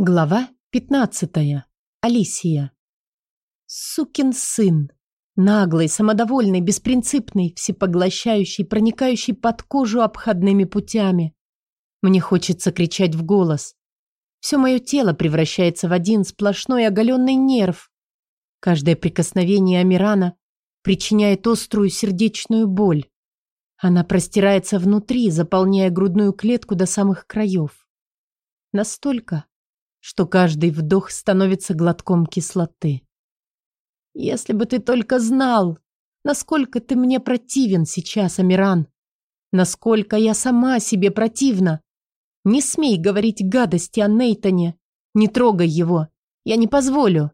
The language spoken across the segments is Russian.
Глава 15. Алисия. Сукин сын. Наглый, самодовольный, беспринципный, всепоглощающий, проникающий под кожу обходными путями. Мне хочется кричать в голос. Все мое тело превращается в один сплошной оголенный нерв. Каждое прикосновение Амирана причиняет острую сердечную боль. Она простирается внутри, заполняя грудную клетку до самых краев. Настолько, что каждый вдох становится глотком кислоты. Если бы ты только знал, насколько ты мне противен сейчас, Амиран. Насколько я сама себе противна. Не смей говорить гадости о Нейтоне. Не трогай его. Я не позволю.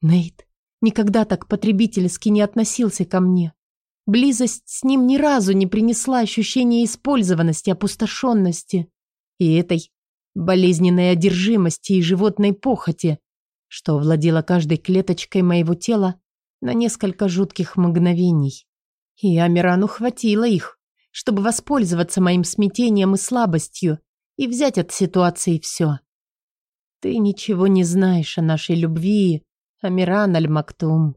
Нейт никогда так потребительски не относился ко мне. Близость с ним ни разу не принесла ощущения использованности, опустошенности. И этой болезненной одержимости и животной похоти, что владела каждой клеточкой моего тела на несколько жутких мгновений. И Амирану хватило их, чтобы воспользоваться моим смятением и слабостью и взять от ситуации все. Ты ничего не знаешь о нашей любви, Амиран Аль-Мактум,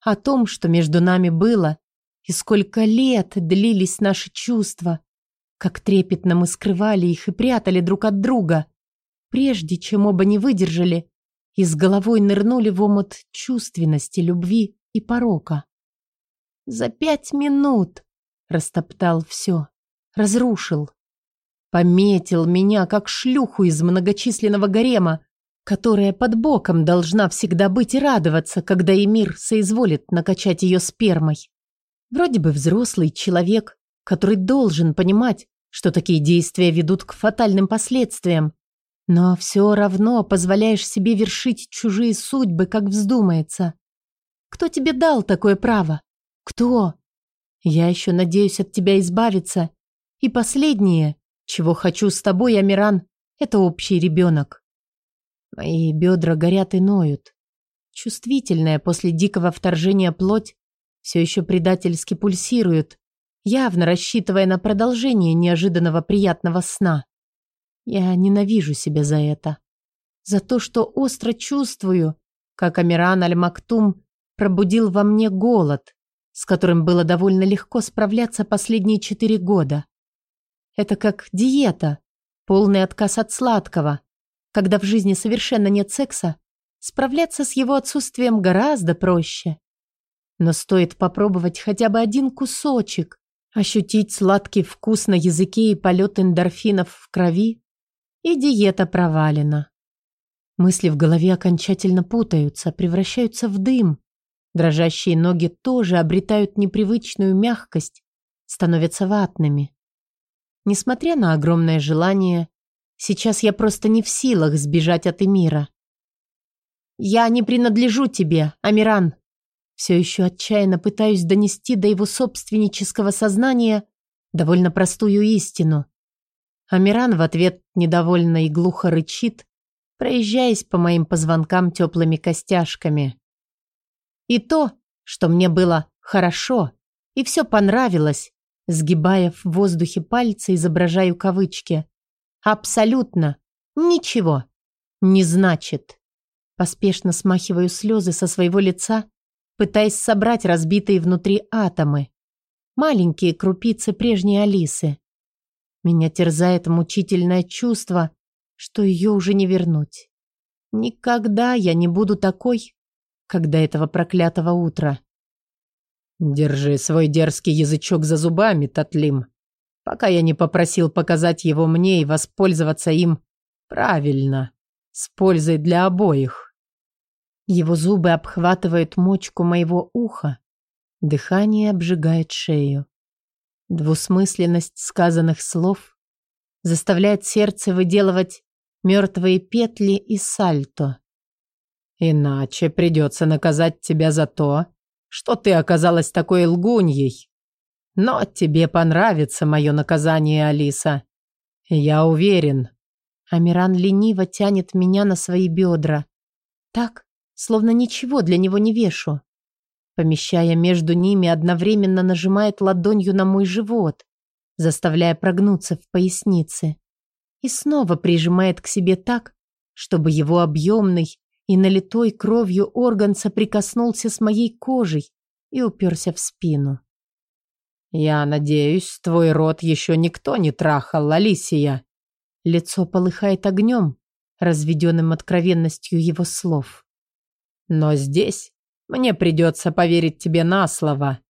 о том, что между нами было и сколько лет длились наши чувства, как трепетно мы скрывали их и прятали друг от друга, прежде чем оба не выдержали и с головой нырнули в омут чувственности, любви и порока. За пять минут растоптал все, разрушил, пометил меня, как шлюху из многочисленного гарема, которая под боком должна всегда быть и радоваться, когда Эмир соизволит накачать ее спермой. Вроде бы взрослый человек, который должен понимать, что такие действия ведут к фатальным последствиям, но все равно позволяешь себе вершить чужие судьбы, как вздумается. Кто тебе дал такое право? Кто? Я еще надеюсь от тебя избавиться. И последнее, чего хочу с тобой, Амиран, это общий ребенок. Мои бедра горят и ноют. Чувствительная после дикого вторжения плоть все еще предательски пульсирует, явно рассчитывая на продолжение неожиданного приятного сна. Я ненавижу себя за это. За то, что остро чувствую, как Амиран Аль-Мактум пробудил во мне голод, с которым было довольно легко справляться последние четыре года. Это как диета, полный отказ от сладкого. Когда в жизни совершенно нет секса, справляться с его отсутствием гораздо проще. Но стоит попробовать хотя бы один кусочек, ощутить сладкий вкус на языке и полет эндорфинов в крови, и диета провалена. Мысли в голове окончательно путаются, превращаются в дым. Дрожащие ноги тоже обретают непривычную мягкость, становятся ватными. Несмотря на огромное желание, сейчас я просто не в силах сбежать от Эмира. «Я не принадлежу тебе, Амиран», все еще отчаянно пытаюсь донести до его собственнического сознания довольно простую истину. Амиран в ответ недовольно и глухо рычит, проезжаясь по моим позвонкам теплыми костяшками. И то, что мне было хорошо, и все понравилось, сгибая в воздухе пальцы, изображаю кавычки. Абсолютно ничего не значит. Поспешно смахиваю слезы со своего лица пытаясь собрать разбитые внутри атомы. Маленькие крупицы прежней Алисы. Меня терзает мучительное чувство, что ее уже не вернуть. Никогда я не буду такой, до этого проклятого утра. Держи свой дерзкий язычок за зубами, Татлим, пока я не попросил показать его мне и воспользоваться им правильно, с пользой для обоих. Его зубы обхватывают мочку моего уха. Дыхание обжигает шею. Двусмысленность сказанных слов заставляет сердце выделывать мертвые петли и сальто. Иначе придется наказать тебя за то, что ты оказалась такой лгуньей. Но тебе понравится мое наказание, Алиса. Я уверен. Амиран лениво тянет меня на свои бедра. Так, словно ничего для него не вешу. Помещая между ними, одновременно нажимает ладонью на мой живот, заставляя прогнуться в пояснице. И снова прижимает к себе так, чтобы его объемный и налитой кровью орган соприкоснулся с моей кожей и уперся в спину. «Я надеюсь, твой рот еще никто не трахал, Алисия». Лицо полыхает огнем, разведенным откровенностью его слов. «Но здесь мне придется поверить тебе на слово».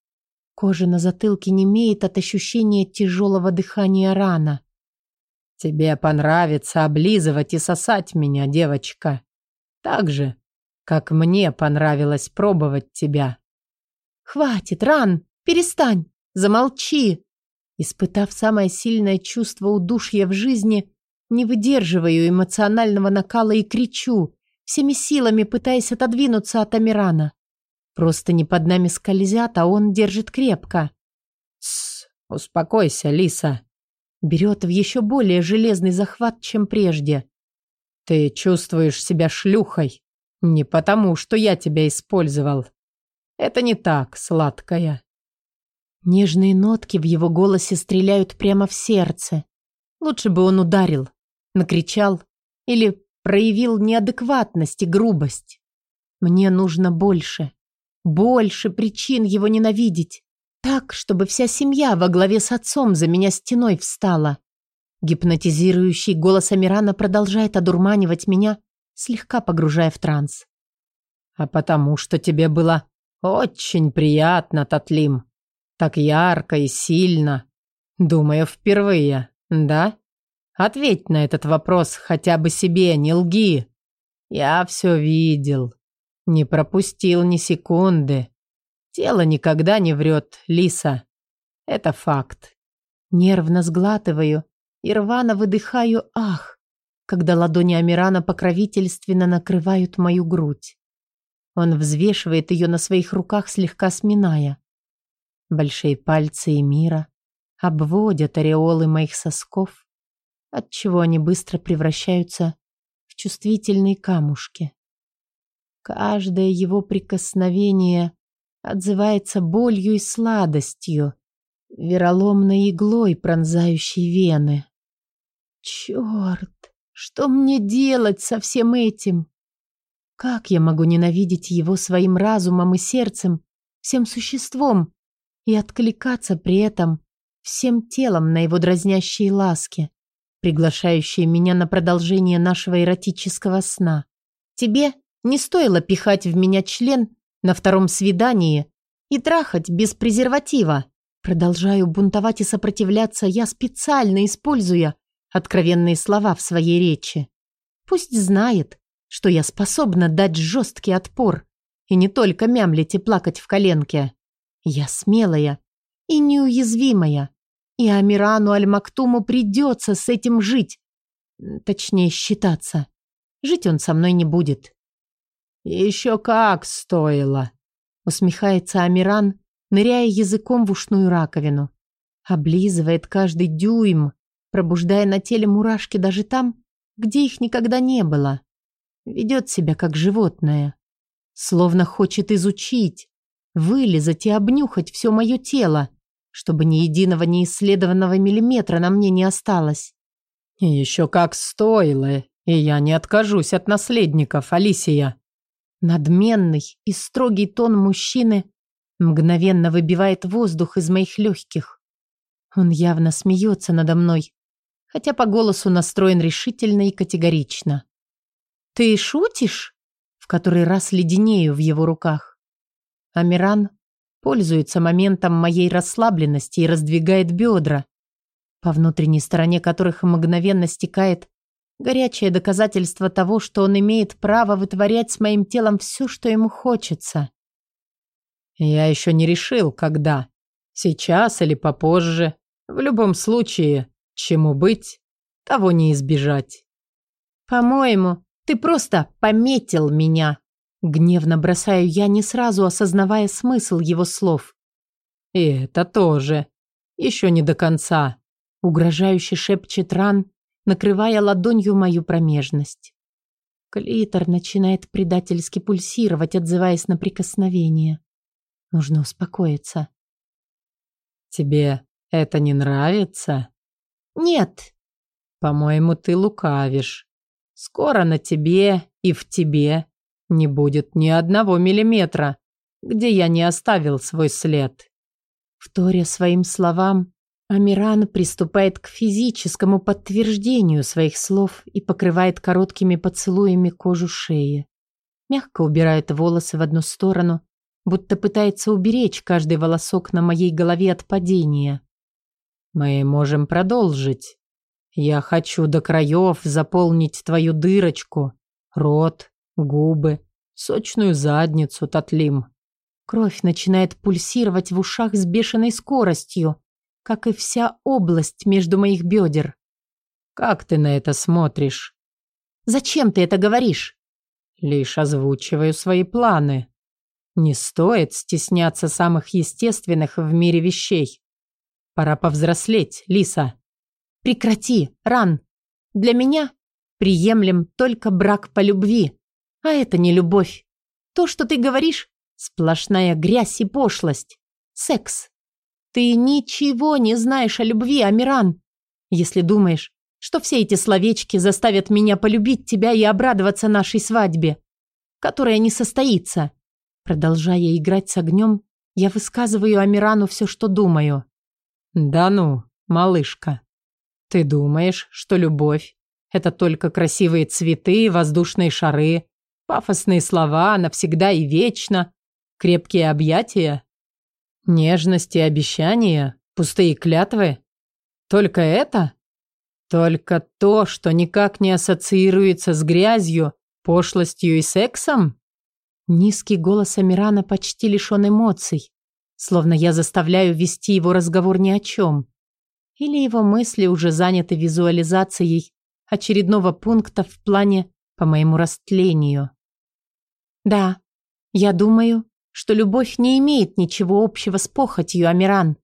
Кожа на затылке немеет от ощущения тяжелого дыхания рана. «Тебе понравится облизывать и сосать меня, девочка. Так же, как мне понравилось пробовать тебя». «Хватит, Ран, перестань, замолчи!» Испытав самое сильное чувство удушья в жизни, не выдерживаю эмоционального накала и кричу, всеми силами пытаясь отодвинуться от Амирана. Просто не под нами скользят, а он держит крепко. «Тссс, успокойся, Лиса», берет в еще более железный захват, чем прежде. «Ты чувствуешь себя шлюхой не потому, что я тебя использовал. Это не так, сладкая». Нежные нотки в его голосе стреляют прямо в сердце. Лучше бы он ударил, накричал или проявил неадекватность и грубость. Мне нужно больше, больше причин его ненавидеть. Так, чтобы вся семья во главе с отцом за меня стеной встала. Гипнотизирующий голос Амирана продолжает одурманивать меня, слегка погружая в транс. «А потому что тебе было очень приятно, Татлим. Так ярко и сильно. Думаю, впервые, да? Ответь на этот вопрос хотя бы себе, не лги. Я все видел. Не пропустил ни секунды. Тело никогда не врет, Лиса. Это факт. Нервно сглатываю и рвано выдыхаю «ах», когда ладони Амирана покровительственно накрывают мою грудь. Он взвешивает ее на своих руках, слегка сминая. Большие пальцы Эмира обводят ореолы моих сосков, отчего они быстро превращаются в чувствительные камушки. Каждое его прикосновение отзывается болью и сладостью, вероломной иглой, пронзающей вены. Черт, что мне делать со всем этим? Как я могу ненавидеть его своим разумом и сердцем, всем существом, и откликаться при этом всем телом на его дразнящие ласки, приглашающие меня на продолжение нашего эротического сна? Тебе не стоило пихать в меня член на втором свидании и трахать без презерватива. Продолжаю бунтовать и сопротивляться я специально используя откровенные слова в своей речи. Пусть знает, что я способна дать жесткий отпор и не только мямлить и плакать в коленке. Я смелая и неуязвимая, и Амирану Аль-Мактуму придется с этим жить, точнее считаться. Жить он со мной не будет. «Еще как стоило!» Усмехается Амиран, ныряя языком в ушную раковину. Облизывает каждый дюйм, пробуждая на теле мурашки даже там, где их никогда не было. Ведет себя как животное. Словно хочет изучить, вылезать и обнюхать все мое тело, чтобы ни единого неисследованного миллиметра на мне не осталось. еще как стоило, и я не откажусь от наследников, Алисия. Надменный и строгий тон мужчины мгновенно выбивает воздух из моих легких. Он явно смеется надо мной, хотя по голосу настроен решительно и категорично. «Ты шутишь?» В который раз леденею в его руках. Амиран пользуется моментом моей расслабленности и раздвигает бедра, по внутренней стороне которых мгновенно стекает Горячее доказательство того, что он имеет право вытворять с моим телом все, что ему хочется. Я еще не решил, когда. Сейчас или попозже. В любом случае, чему быть, того не избежать. По-моему, ты просто пометил меня. Гневно бросаю я, не сразу осознавая смысл его слов. И это тоже. Еще не до конца. Угрожающе шепчет Ран, накрывая ладонью мою промежность. Клитор начинает предательски пульсировать, отзываясь на прикосновение. Нужно успокоиться. «Тебе это не нравится?» «Нет». «По-моему, ты лукавишь. Скоро на тебе и в тебе не будет ни одного миллиметра, где я не оставил свой след. Вторя своим словам, Амиран приступает к физическому подтверждению своих слов и покрывает короткими поцелуями кожу шеи. Мягко убирает волосы в одну сторону, будто пытается уберечь каждый волосок на моей голове от падения. «Мы можем продолжить. Я хочу до краев заполнить твою дырочку, рот, губы, сочную задницу, Татлим». Кровь начинает пульсировать в ушах с бешеной скоростью, как и вся область между моих бедер. «Как ты на это смотришь?» «Зачем ты это говоришь?» «Лишь озвучиваю свои планы. Не стоит стесняться самых естественных в мире вещей. Пора повзрослеть, Лиса». «Прекрати, Ран. Для меня приемлем только брак по любви, а это не любовь. То, что ты говоришь, сплошная грязь и пошлость. Секс. Ты ничего не знаешь о любви, Амиран. Если думаешь, что все эти словечки заставят меня полюбить тебя и обрадоваться нашей свадьбе, которая не состоится. Продолжая играть с огнем, я высказываю Амирану все, что думаю. Да ну, малышка. Ты думаешь, что любовь – это только красивые цветы, воздушные шары, пафосные слова навсегда и вечно, крепкие объятия? Нежности, обещания, пустые клятвы? Только это? Только то, что никак не ассоциируется с грязью, пошлостью и сексом? Низкий голос Амирана почти лишен эмоций, словно я заставляю вести его разговор ни о чем. Или его мысли уже заняты визуализацией очередного пункта в плане по моему растлению. Да, я думаю, что любовь не имеет ничего общего с похотью, Амиран.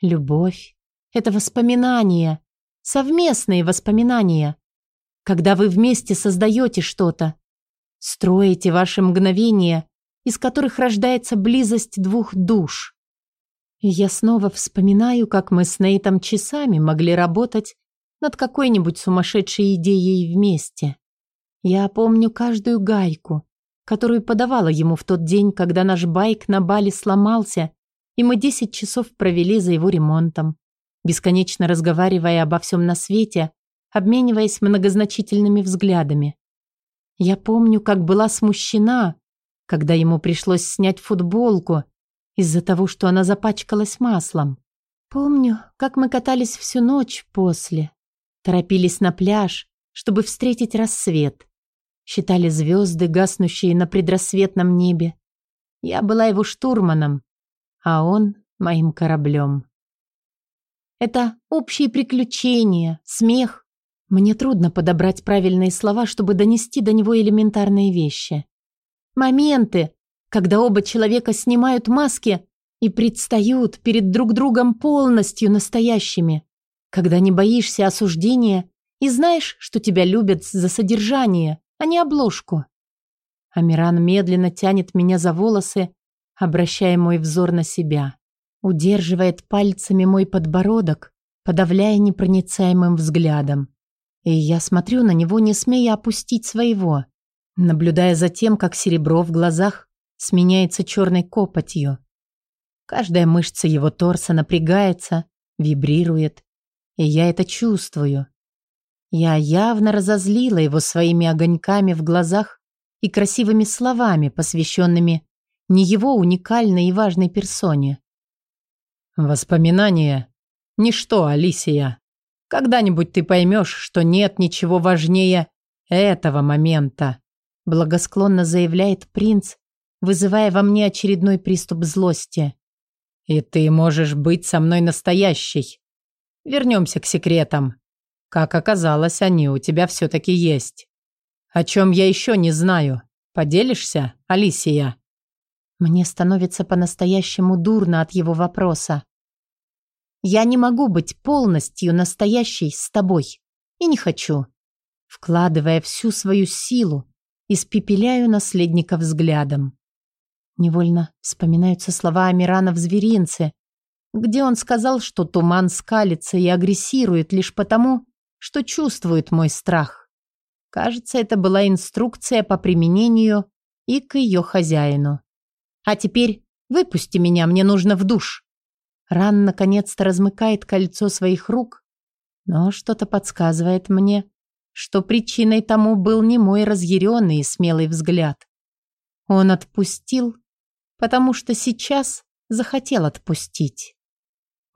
Любовь — это воспоминания, совместные воспоминания. Когда вы вместе создаете что-то, строите ваши мгновения, из которых рождается близость двух душ. И я снова вспоминаю, как мы с Нейтом часами могли работать над какой-нибудь сумасшедшей идеей вместе. Я помню каждую гайку, которую подавала ему в тот день, когда наш байк на Бали сломался, и мы 10 часов провели за его ремонтом, бесконечно разговаривая обо всем на свете, обмениваясь многозначительными взглядами. Я помню, как была смущена, когда ему пришлось снять футболку из-за того, что она запачкалась маслом. Помню, как мы катались всю ночь после, торопились на пляж, чтобы встретить рассвет. Считали звезды, гаснущие на предрассветном небе. Я была его штурманом, а он моим кораблем. Это общие приключения, смех. Мне трудно подобрать правильные слова, чтобы донести до него элементарные вещи. Моменты, когда оба человека снимают маски и предстают перед друг другом полностью настоящими, когда не боишься осуждения и знаешь, что тебя любят за содержание, а не обложку. Амиран медленно тянет меня за волосы, обращая мой взор на себя. Удерживает пальцами мой подбородок, подавляя непроницаемым взглядом. И я смотрю на него, не смея опустить своего, наблюдая за тем, как серебро в глазах сменяется черной копотью. Каждая мышца его торса напрягается, вибрирует, и я это чувствую. Я явно разозлила его своими огоньками в глазах и красивыми словами, посвященными не его уникальной и важной персоне. «Воспоминания – ничто, Алисия. Когда-нибудь ты поймешь, что нет ничего важнее этого момента», благосклонно заявляет принц, вызывая во мне очередной приступ злости. «И ты можешь быть со мной настоящей. Вернемся к секретам. Как оказалось, они у тебя все-таки есть. О чем я еще не знаю. Поделишься, Алисия?» Мне становится по-настоящему дурно от его вопроса. «Я не могу быть полностью настоящей с тобой. И не хочу. Вкладывая всю свою силу, испепеляю наследника взглядом. Невольно вспоминаются слова Амирана в зверинце, где он сказал, что туман скалится и агрессирует лишь потому, что чувствует мой страх. Кажется, это была инструкция по применению и к ее хозяину. А теперь выпусти меня, мне нужно в душ. Ран наконец-то размыкает кольцо своих рук, но что-то подсказывает мне, что причиной тому был не мой разъяренный и смелый взгляд. Он отпустил, потому что сейчас захотел отпустить.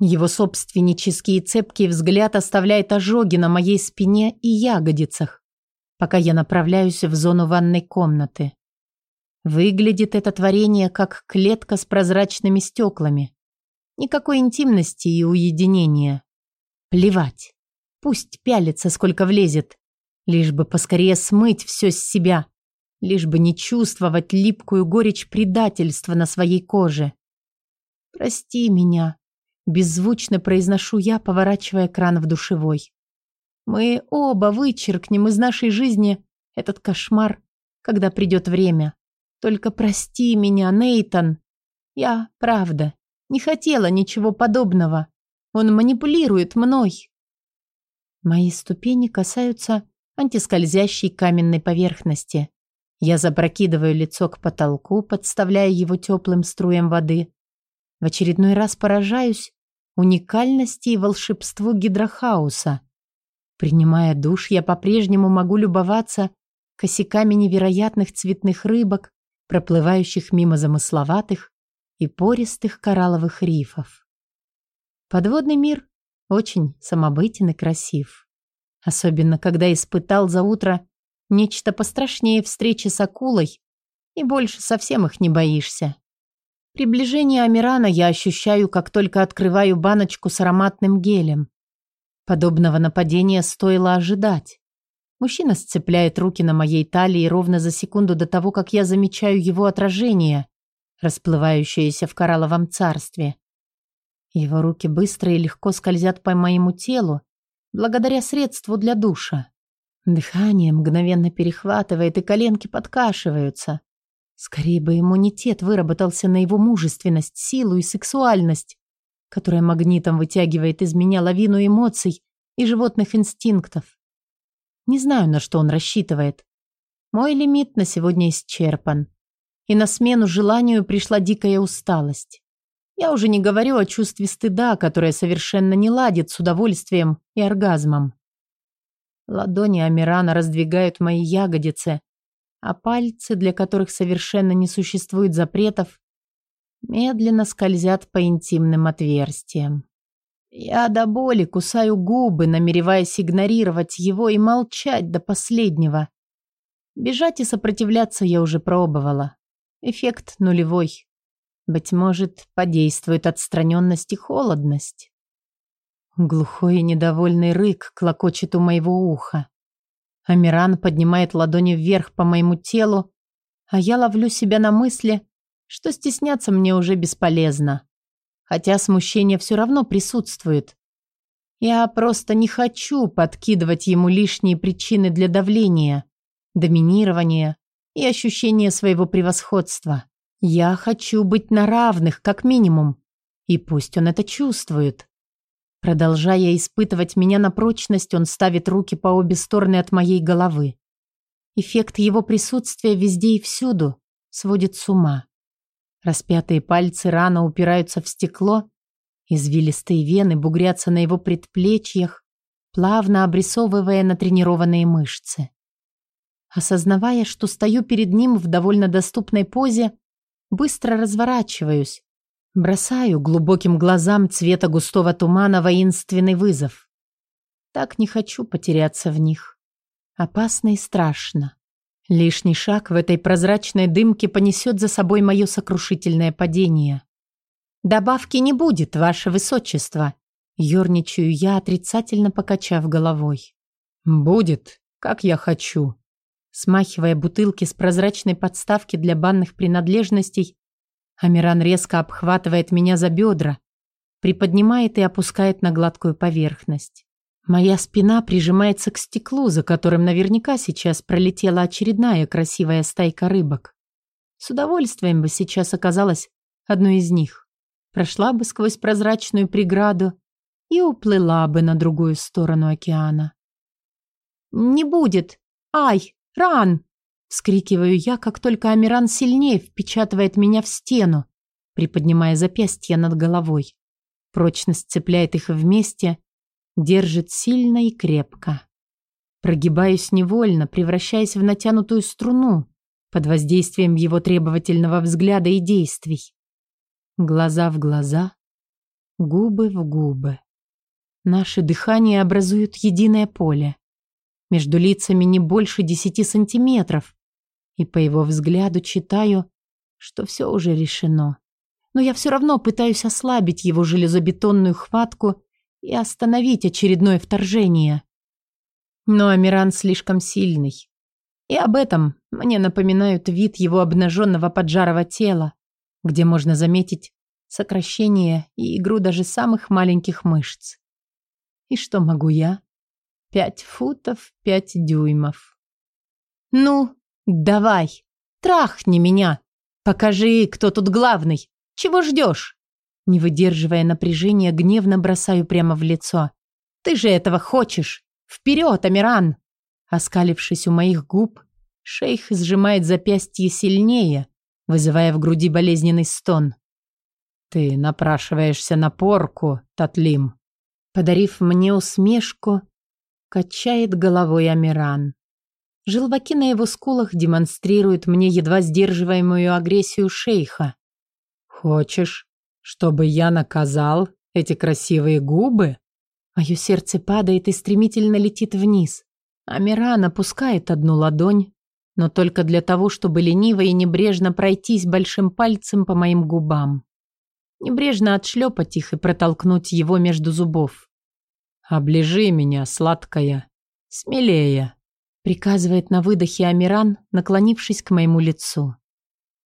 Его собственнический и цепкий взгляд оставляет ожоги на моей спине и ягодицах, пока я направляюсь в зону ванной комнаты. Выглядит это творение как клетка с прозрачными стеклами. Никакой интимности и уединения. Плевать. Пусть пялится, сколько влезет. Лишь бы поскорее смыть все с себя. Лишь бы не чувствовать липкую горечь предательства на своей коже. «Прости меня», – беззвучно произношу я, поворачивая кран в душевой. «Мы оба вычеркнем из нашей жизни этот кошмар, когда придет время. Только прости меня, Нейтон. Я, правда, не хотела ничего подобного. Он манипулирует мной». Мои ступени касаются антискользящей каменной поверхности. Я запрокидываю лицо к потолку, подставляя его теплым струям воды. В очередной раз поражаюсь уникальности и волшебству гидрохауса. Принимая душ, я по-прежнему могу любоваться косяками невероятных цветных рыбок, проплывающих мимо замысловатых и пористых коралловых рифов. Подводный мир очень самобытен и красив. Особенно, когда испытал за утро нечто пострашнее встречи с акулой, и больше совсем их не боишься. Приближение Амирана я ощущаю, как только открываю баночку с ароматным гелем. Подобного нападения стоило ожидать. Мужчина сцепляет руки на моей талии ровно за секунду до того, как я замечаю его отражение, расплывающееся в коралловом царстве. Его руки быстро и легко скользят по моему телу, благодаря средству для душа. Дыхание мгновенно перехватывает, и коленки подкашиваются. Скорее бы иммунитет выработался на его мужественность, силу и сексуальность, которая магнитом вытягивает из меня лавину эмоций и животных инстинктов. Не знаю, на что он рассчитывает. Мой лимит на сегодня исчерпан. И на смену желанию пришла дикая усталость. Я уже не говорю о чувстве стыда, которое совершенно не ладит с удовольствием и оргазмом. Ладони Амирана раздвигают мои ягодицы, а пальцы, для которых совершенно не существует запретов, медленно скользят по интимным отверстиям. Я до боли кусаю губы, намереваясь игнорировать его и молчать до последнего. Бежать и сопротивляться я уже пробовала. Эффект нулевой. Быть может, подействует отстраненность и холодность. Глухой и недовольный рык клокочет у моего уха. Амиран поднимает ладони вверх по моему телу, а я ловлю себя на мысли, что стесняться мне уже бесполезно. Хотя смущение все равно присутствует. Я просто не хочу подкидывать ему лишние причины для давления, доминирования и ощущения своего превосходства. Я хочу быть на равных, как минимум. И пусть он это чувствует. Продолжая испытывать меня на прочность, он ставит руки по обе стороны от моей головы. Эффект его присутствия везде и всюду сводит с ума. Распятые пальцы рано упираются в стекло, извилистые вены бугрятся на его предплечьях, плавно обрисовывая натренированные мышцы. Осознавая, что стою перед ним в довольно доступной позе, Быстро разворачиваюсь. Бросаю глубоким глазам цвета густого тумана воинственный вызов. Так не хочу потеряться в них. Опасно и страшно. Лишний шаг в этой прозрачной дымке понесет за собой мое сокрушительное падение. «Добавки не будет, ваше высочество», — ерничаю я, отрицательно покачав головой. «Будет, как я хочу», Смахивая бутылки с прозрачной подставки для банных принадлежностей, Амиран резко обхватывает меня за бедра, приподнимает и опускает на гладкую поверхность. Моя спина прижимается к стеклу, за которым наверняка сейчас пролетела очередная красивая стайка рыбок. С удовольствием бы сейчас оказалась одной из них. Прошла бы сквозь прозрачную преграду и уплыла бы на другую сторону океана. «Не будет!» Ай, ран! Вскрикиваю я, как только Амиран сильнее впечатывает меня в стену, приподнимая запястья над головой. Прочность цепляет их вместе, держит сильно и крепко. Прогибаюсь невольно, превращаясь в натянутую струну под воздействием его требовательного взгляда и действий. Глаза в глаза, губы в губы. Наше дыхание образуют единое поле. Между лицами не больше десяти сантиметров. И по его взгляду читаю, что все уже решено. Но я все равно пытаюсь ослабить его железобетонную хватку и остановить очередное вторжение. Но Амиран слишком сильный. И об этом мне напоминают вид его обнаженного поджарого тела, где можно заметить сокращение и игру даже самых маленьких мышц. И что могу я? Пять футов, пять дюймов. Ну, давай, трахни меня. Покажи, кто тут главный. Чего ждешь? Не выдерживая напряжения, гневно бросаю прямо в лицо. Ты же этого хочешь. Вперед, Амиран! Оскалившись у моих губ, шейх сжимает запястье сильнее, вызывая в груди болезненный стон. Ты напрашиваешься на порку, Татлим. Подарив мне усмешку, качает головой Амиран. Желваки на его скулах демонстрируют мне едва сдерживаемую агрессию шейха. «Хочешь, чтобы я наказал эти красивые губы?» Мое сердце падает и стремительно летит вниз. Амиран опускает одну ладонь, но только для того, чтобы лениво и небрежно пройтись большим пальцем по моим губам небрежно отшлепать их и протолкнуть его между зубов. «Оближи меня, сладкая, смелее», приказывает на выдохе Амиран, наклонившись к моему лицу.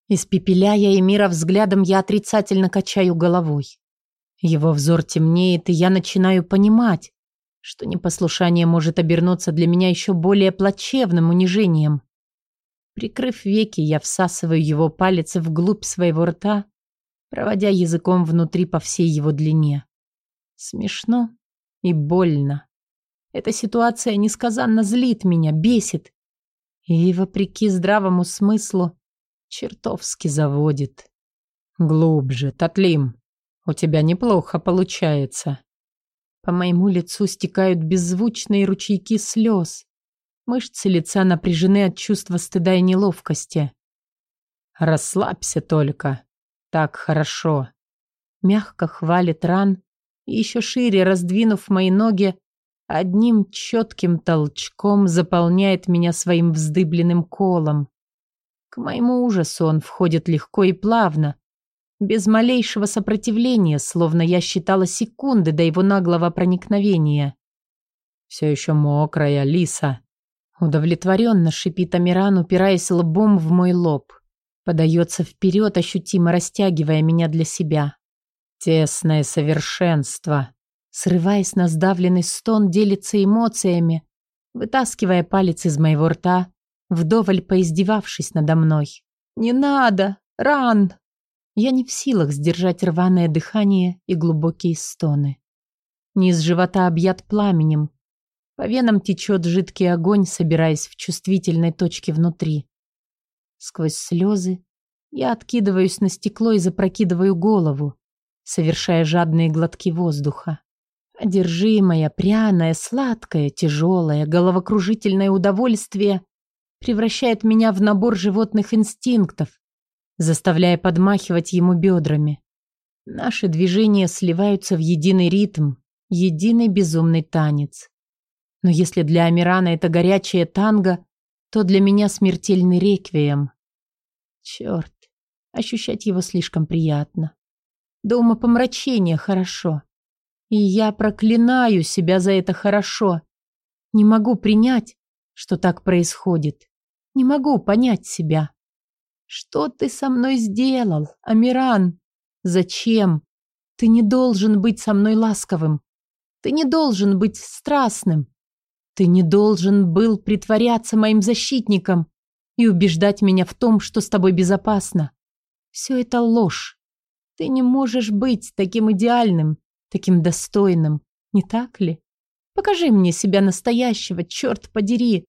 Испепеляя Эмира взглядом, я отрицательно качаю головой. Его взор темнеет, и я начинаю понимать, что непослушание может обернуться для меня еще более плачевным унижением. Прикрыв веки, я всасываю его палец вглубь своего рта проводя языком внутри по всей его длине. Смешно и больно. Эта ситуация несказанно злит меня, бесит. И, вопреки здравому смыслу, чертовски заводит. Глубже, Татлим. У тебя неплохо получается. По моему лицу стекают беззвучные ручейки слез. Мышцы лица напряжены от чувства стыда и неловкости. Расслабься только. Так хорошо. Мягко хвалит ран, и еще шире раздвинув мои ноги, одним четким толчком заполняет меня своим вздыбленным колом. К моему ужасу он входит легко и плавно, без малейшего сопротивления, словно я считала секунды до его наглого проникновения. Все еще мокрая, лиса. Удовлетворенно шипит Амиран, упираясь лбом в мой лоб. Подается вперед, ощутимо растягивая меня для себя. Тесное совершенство. Срываясь на сдавленный стон, делится эмоциями, вытаскивая палец из моего рта, вдоволь поиздевавшись надо мной. «Не надо! Ран!» Я не в силах сдержать рваное дыхание и глубокие стоны. Низ живота объят пламенем. По венам течет жидкий огонь, собираясь в чувствительной точке внутри. Сквозь слезы я откидываюсь на стекло и запрокидываю голову, совершая жадные глотки воздуха. Одержимое, пряное, сладкое, тяжелое, головокружительное удовольствие превращает меня в набор животных инстинктов, заставляя подмахивать ему бедрами. Наши движения сливаются в единый ритм, единый безумный танец. Но если для Амирана это горячее танго, то для меня смертельный реквием. Черт, ощущать его слишком приятно. До умопомрачения хорошо. И я проклинаю себя за это хорошо. Не могу принять, что так происходит. Не могу понять себя. Что ты со мной сделал, Амиран? Зачем? Ты не должен быть со мной ласковым. Ты не должен быть страстным. Ты не должен был притворяться моим защитником и убеждать меня в том, что с тобой безопасно. Все это ложь. Ты не можешь быть таким идеальным, таким достойным, не так ли? Покажи мне себя настоящего, черт подери.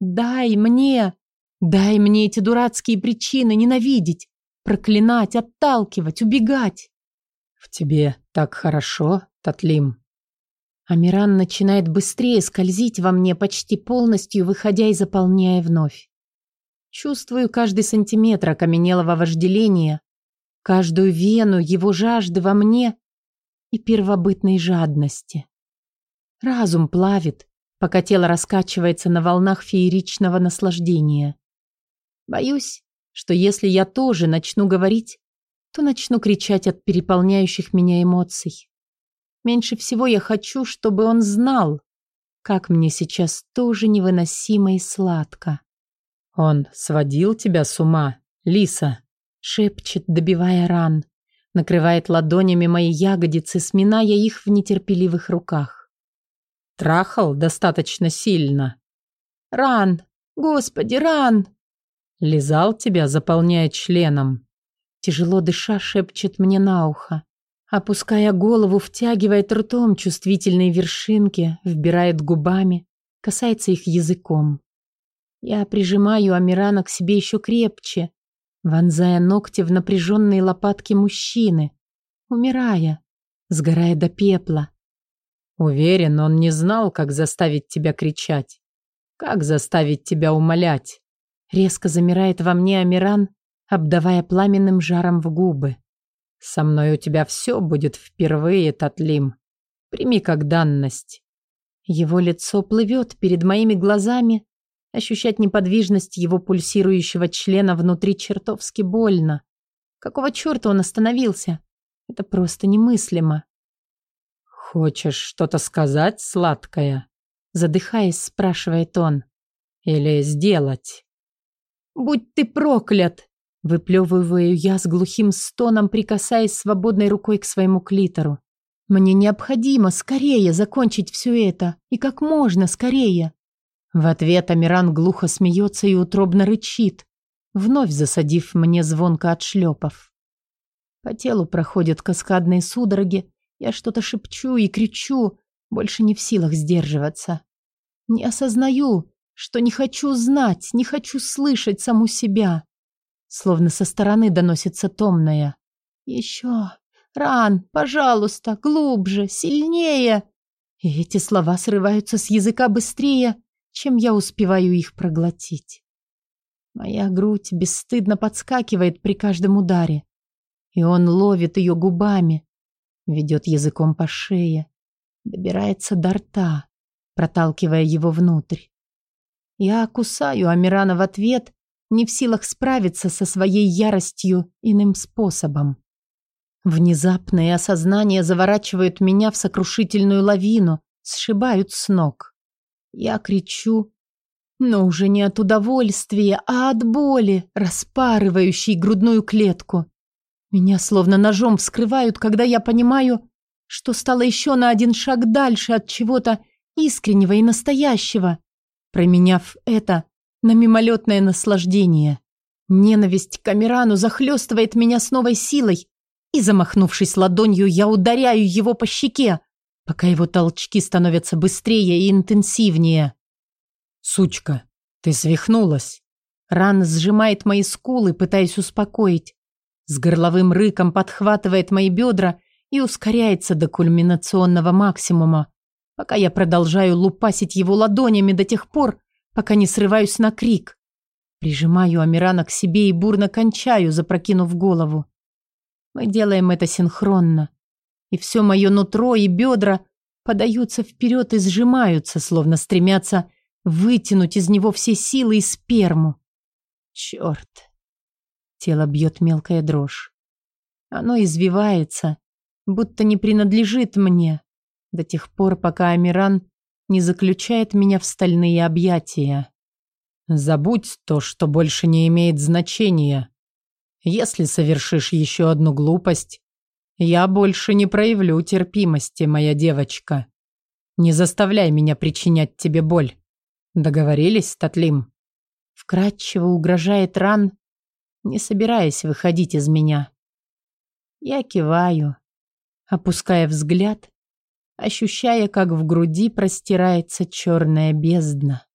Дай мне, дай мне эти дурацкие причины ненавидеть, проклинать, отталкивать, убегать. В тебе так хорошо, Татлим. Амиран начинает быстрее скользить во мне, почти полностью выходя и заполняя вновь. Чувствую каждый сантиметр окаменелого вожделения, каждую вену его жажды во мне и первобытной жадности. Разум плавит, пока тело раскачивается на волнах фееричного наслаждения. Боюсь, что если я тоже начну говорить, то начну кричать от переполняющих меня эмоций. Меньше всего я хочу, чтобы он знал, как мне сейчас тоже невыносимо и сладко. «Он сводил тебя с ума, Лиса?» шепчет, добивая ран. Накрывает ладонями мои ягодицы, сминая их в нетерпеливых руках. Трахал достаточно сильно. Ран! Господи, ран! Лизал тебя, заполняя членом. Тяжело дыша, шепчет мне на ухо. Опуская голову, втягивает ртом чувствительные вершинки, вбирает губами, касается их языком. Я прижимаю Амирана к себе еще крепче, вонзая ногти в напряженные лопатки мужчины, умирая, сгорая до пепла. Уверен, он не знал, как заставить тебя кричать, как заставить тебя умолять. Резко замирает во мне Амиран, обдавая пламенным жаром в губы. Со мной у тебя все будет впервые, Татлим. Прими как данность. Его лицо плывет перед моими глазами, Ощущать неподвижность его пульсирующего члена внутри чертовски больно. Какого черта он остановился? Это просто немыслимо. «Хочешь что-то сказать, сладкое?» Задыхаясь, спрашивает он. «Или сделать?» «Будь ты проклят!» Выплевываю я с глухим стоном, прикасаясь свободной рукой к своему клитору. «Мне необходимо скорее закончить все это, и как можно скорее!» В ответ Амиран глухо смеется и утробно рычит, вновь засадив мне звонко от шлепов. По телу проходят каскадные судороги, я что-то шепчу и кричу, больше не в силах сдерживаться. Не осознаю, что не хочу знать, не хочу слышать саму себя. Словно со стороны доносится томная. «Еще! Ран! Пожалуйста! Глубже! Сильнее!» И эти слова срываются с языка быстрее, чем я успеваю их проглотить. Моя грудь бесстыдно подскакивает при каждом ударе, и он ловит ее губами, ведет языком по шее, добирается до рта, проталкивая его внутрь. Я кусаю Амирана в ответ, не в силах справиться со своей яростью иным способом. Внезапное осознание заворачивают меня в сокрушительную лавину, сшибают с ног. Я кричу, но уже не от удовольствия, а от боли, распарывающей грудную клетку. Меня словно ножом вскрывают, когда я понимаю, что стало еще на один шаг дальше от чего-то искреннего и настоящего, променяв это на мимолетное наслаждение. Ненависть к Амирану захлестывает меня с новой силой, и, замахнувшись ладонью, я ударяю его по щеке, пока его толчки становятся быстрее и интенсивнее. «Сучка, ты свихнулась!» Ран сжимает мои скулы, пытаясь успокоить. С горловым рыком подхватывает мои бедра и ускоряется до кульминационного максимума, пока я продолжаю лупасить его ладонями до тех пор, пока не срываюсь на крик. Прижимаю Амирана к себе и бурно кончаю, запрокинув голову. Мы делаем это синхронно и все мое нутро и бедра подаются вперед и сжимаются, словно стремятся вытянуть из него все силы и сперму. Черт! Тело бьет мелкая дрожь. Оно извивается, будто не принадлежит мне, до тех пор, пока Амиран не заключает меня в стальные объятия. Забудь то, что больше не имеет значения. Если совершишь еще одну глупость, я больше не проявлю терпимости, моя девочка. Не заставляй меня причинять тебе боль. Договорились, Татлим? Вкратчиво угрожает ран, не собираясь выходить из меня. Я киваю, опуская взгляд, ощущая, как в груди простирается черная бездна.